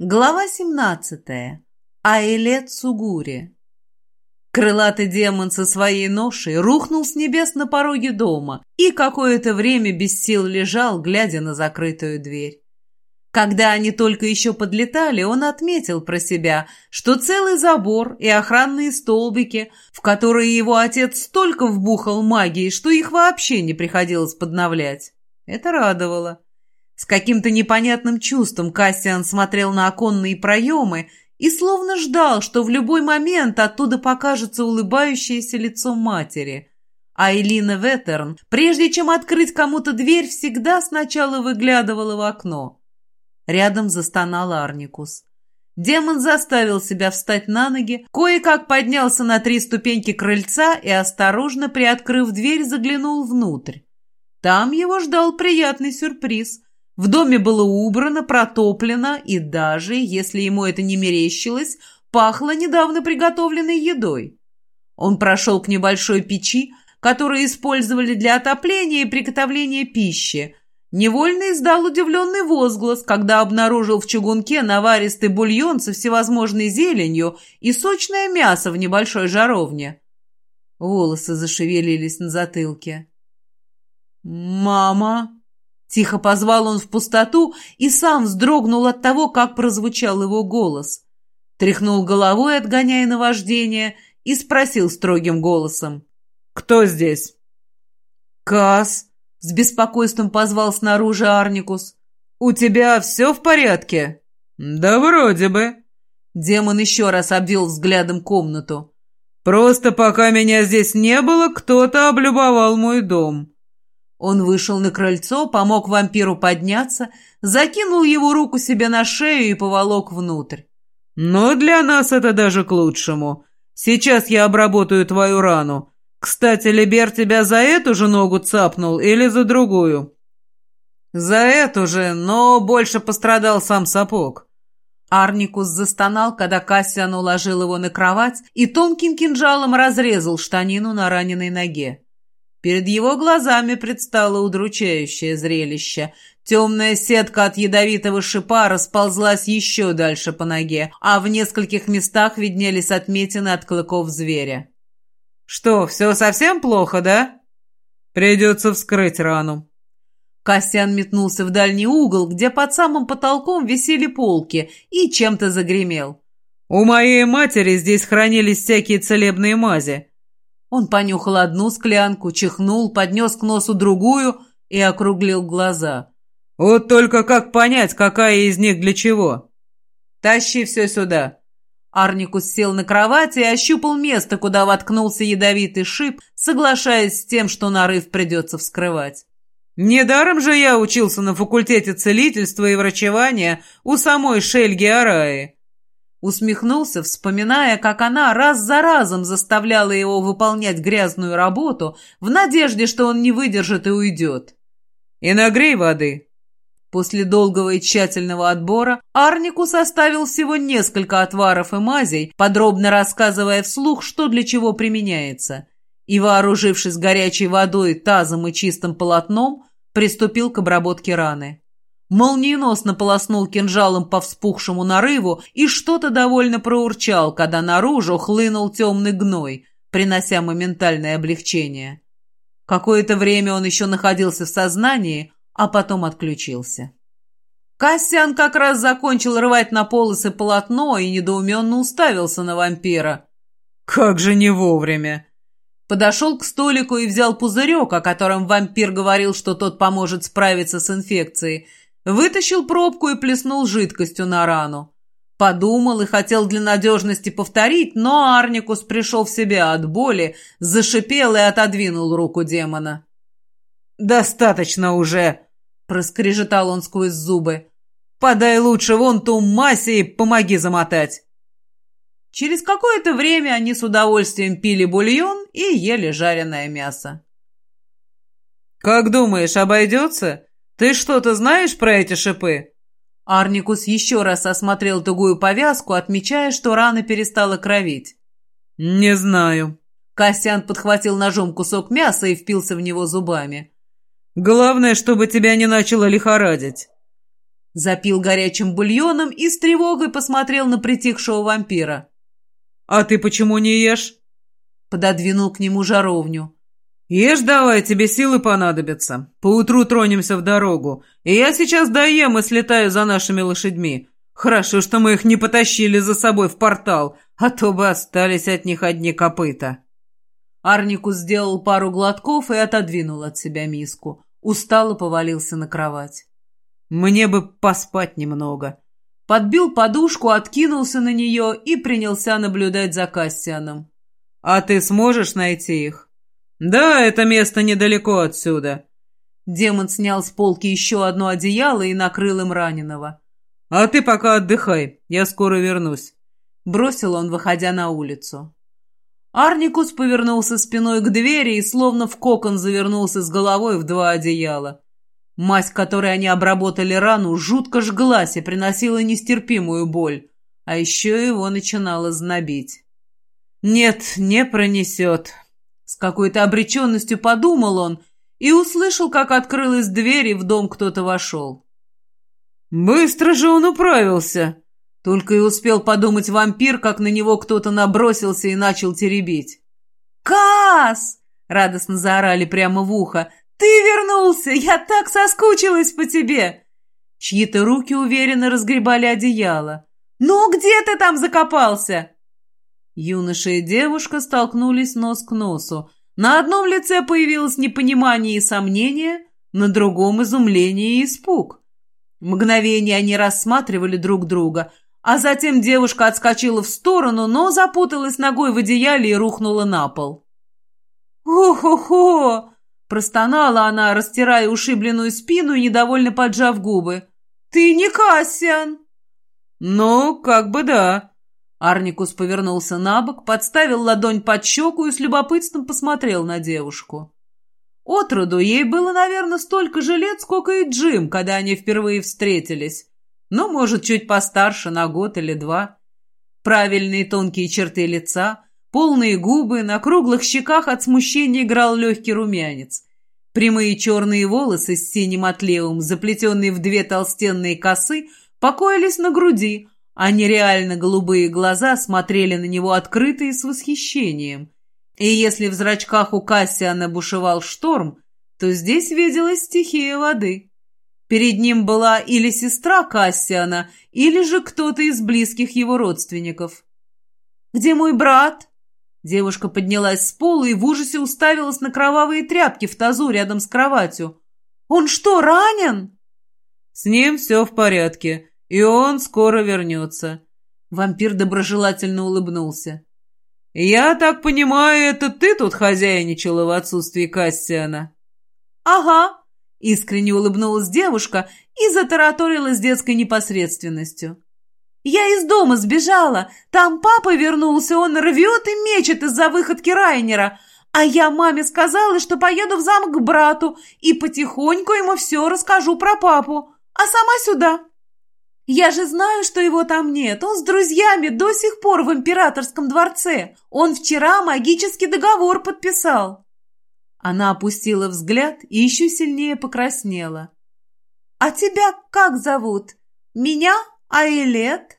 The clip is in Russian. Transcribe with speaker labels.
Speaker 1: Глава 17. Айлет Сугури. Крылатый демон со своей ношей рухнул с небес на пороге дома и какое-то время без сил лежал, глядя на закрытую дверь. Когда они только еще подлетали, он отметил про себя, что целый забор и охранные столбики, в которые его отец столько вбухал магии, что их вообще не приходилось подновлять. Это радовало. С каким-то непонятным чувством Кассиан смотрел на оконные проемы и словно ждал, что в любой момент оттуда покажется улыбающееся лицо матери. А Элина Веттерн, прежде чем открыть кому-то дверь, всегда сначала выглядывала в окно. Рядом застонал Арникус. Демон заставил себя встать на ноги, кое-как поднялся на три ступеньки крыльца и, осторожно приоткрыв дверь, заглянул внутрь. Там его ждал приятный сюрприз. В доме было убрано, протоплено, и даже, если ему это не мерещилось, пахло недавно приготовленной едой. Он прошел к небольшой печи, которую использовали для отопления и приготовления пищи. Невольно издал удивленный возглас, когда обнаружил в чугунке наваристый бульон со всевозможной зеленью и сочное мясо в небольшой жаровне. Волосы зашевелились на затылке. «Мама!» Тихо позвал он в пустоту и сам вздрогнул от того, как прозвучал его голос. Тряхнул головой, отгоняя наваждение, и спросил строгим голосом. «Кто здесь?» «Кас», — с беспокойством позвал снаружи Арникус. «У тебя все в порядке?» «Да вроде бы». Демон еще раз обвел взглядом комнату. «Просто пока меня здесь не было, кто-то облюбовал мой дом». Он вышел на крыльцо, помог вампиру подняться, закинул его руку себе на шею и поволок внутрь. «Но для нас это даже к лучшему. Сейчас я обработаю твою рану. Кстати, Либер тебя за эту же ногу цапнул или за другую?» «За эту же, но больше пострадал сам сапог». Арникус застонал, когда Кассиан уложил его на кровать и тонким кинжалом разрезал штанину на раненой ноге. Перед его глазами предстало удручающее зрелище. Темная сетка от ядовитого шипа расползлась еще дальше по ноге, а в нескольких местах виднелись отметины от клыков зверя. «Что, все совсем плохо, да?» «Придется вскрыть рану». Костян метнулся в дальний угол, где под самым потолком висели полки, и чем-то загремел. «У моей матери здесь хранились всякие целебные мази. Он понюхал одну склянку, чихнул, поднес к носу другую и округлил глаза. «Вот только как понять, какая из них для чего?» «Тащи все сюда». Арникус сел на кровати и ощупал место, куда воткнулся ядовитый шип, соглашаясь с тем, что нарыв придется вскрывать. «Недаром же я учился на факультете целительства и врачевания у самой Шельги Араи. Усмехнулся, вспоминая, как она раз за разом заставляла его выполнять грязную работу в надежде, что он не выдержит и уйдет. «И нагрей воды». После долгого и тщательного отбора Арнику составил всего несколько отваров и мазей, подробно рассказывая вслух, что для чего применяется. И, вооружившись горячей водой, тазом и чистым полотном, приступил к обработке раны молниеносно полоснул кинжалом по вспухшему нарыву и что-то довольно проурчал, когда наружу хлынул темный гной, принося моментальное облегчение. Какое-то время он еще находился в сознании, а потом отключился. Кассиан как раз закончил рвать на полосы полотно и недоуменно уставился на вампира. «Как же не вовремя!» Подошел к столику и взял пузырек, о котором вампир говорил, что тот поможет справиться с инфекцией – Вытащил пробку и плеснул жидкостью на рану. Подумал и хотел для надежности повторить, но Арникус пришел в себя от боли, зашипел и отодвинул руку демона. «Достаточно уже!» — проскрежетал он сквозь зубы. «Подай лучше вон ту массе и помоги замотать!» Через какое-то время они с удовольствием пили бульон и ели жареное мясо. «Как думаешь, обойдется?» «Ты что-то знаешь про эти шипы?» Арникус еще раз осмотрел тугую повязку, отмечая, что рана перестала кровить. «Не знаю». Кассиан подхватил ножом кусок мяса и впился в него зубами. «Главное, чтобы тебя не начало лихорадить». Запил горячим бульоном и с тревогой посмотрел на притихшего вампира.
Speaker 2: «А ты почему не ешь?»
Speaker 1: Пододвинул к нему жаровню.
Speaker 2: «Ешь давай, тебе силы понадобятся. Поутру тронемся в дорогу. И я сейчас доем и слетаю за нашими лошадьми. Хорошо, что мы их не потащили за собой в портал, а то бы остались от них одни копыта».
Speaker 1: Арникус сделал пару глотков и отодвинул от себя миску. Устало повалился на кровать.
Speaker 2: «Мне бы поспать немного».
Speaker 1: Подбил подушку, откинулся на нее и принялся наблюдать за Кассианом.
Speaker 2: «А ты сможешь найти их?» «Да, это место недалеко отсюда».
Speaker 1: Демон снял с полки еще одно одеяло и накрыл им раненого.
Speaker 2: «А ты пока отдыхай, я скоро вернусь», —
Speaker 1: бросил он, выходя на улицу. Арникус повернулся спиной к двери и словно в кокон завернулся с головой в два одеяла. Мазь, которой они обработали рану, жутко жглась и приносила нестерпимую боль, а еще его начинало знобить. «Нет, не пронесет», — с какой-то обреченностью подумал он и услышал, как открылась дверь и в дом кто-то вошел.
Speaker 2: «Быстро же он управился!»
Speaker 1: Только и успел подумать вампир, как на него кто-то набросился и начал теребить. «Кас!» — радостно заорали прямо в ухо. «Ты вернулся! Я так соскучилась по тебе!» Чьи-то руки уверенно разгребали одеяло. «Ну, где ты там закопался?» Юноша и девушка столкнулись нос к носу. На одном лице появилось непонимание и сомнение, на другом — изумление и испуг. Мгновение они рассматривали друг друга, а затем девушка отскочила в сторону, но запуталась ногой в одеяле и рухнула на пол. «О-хо-хо!» – простонала она, растирая ушибленную спину и недовольно поджав губы. «Ты не Кассиан!»
Speaker 2: «Ну, как бы да!»
Speaker 1: Арникус повернулся на бок, подставил ладонь под щеку и с любопытством посмотрел на девушку. Отроду ей было, наверное, столько же лет, сколько и Джим, когда они впервые встретились. Ну, может, чуть постарше, на год или два. Правильные тонкие черты лица, полные губы, на круглых щеках от смущения играл легкий румянец. Прямые черные волосы с синим отливом, заплетенные в две толстенные косы, покоились на груди, а нереально голубые глаза смотрели на него открыто и с восхищением. И если в зрачках у Кассиана бушевал шторм, то здесь виделась стихия воды. Перед ним была или сестра Кассиана, или же кто-то из близких его родственников. «Где мой брат?» Девушка поднялась с пола и в ужасе уставилась на кровавые тряпки в тазу рядом с кроватью. «Он что, ранен?»
Speaker 2: «С ним все в порядке, и он скоро вернется».
Speaker 1: Вампир доброжелательно улыбнулся.
Speaker 2: «Я так понимаю, это ты тут хозяйничала в отсутствии Кассиана?»
Speaker 1: «Ага», Искренне улыбнулась девушка и затараторила с детской непосредственностью. «Я из дома сбежала. Там папа вернулся, он рвет и мечет из-за выходки Райнера. А я маме сказала, что поеду в замок к брату и потихоньку ему все расскажу про папу. А сама сюда. Я же знаю, что его там нет. Он с друзьями до сих пор в императорском дворце. Он вчера магический договор подписал». Она опустила взгляд и еще сильнее покраснела. «А тебя как зовут? Меня? Айлет?»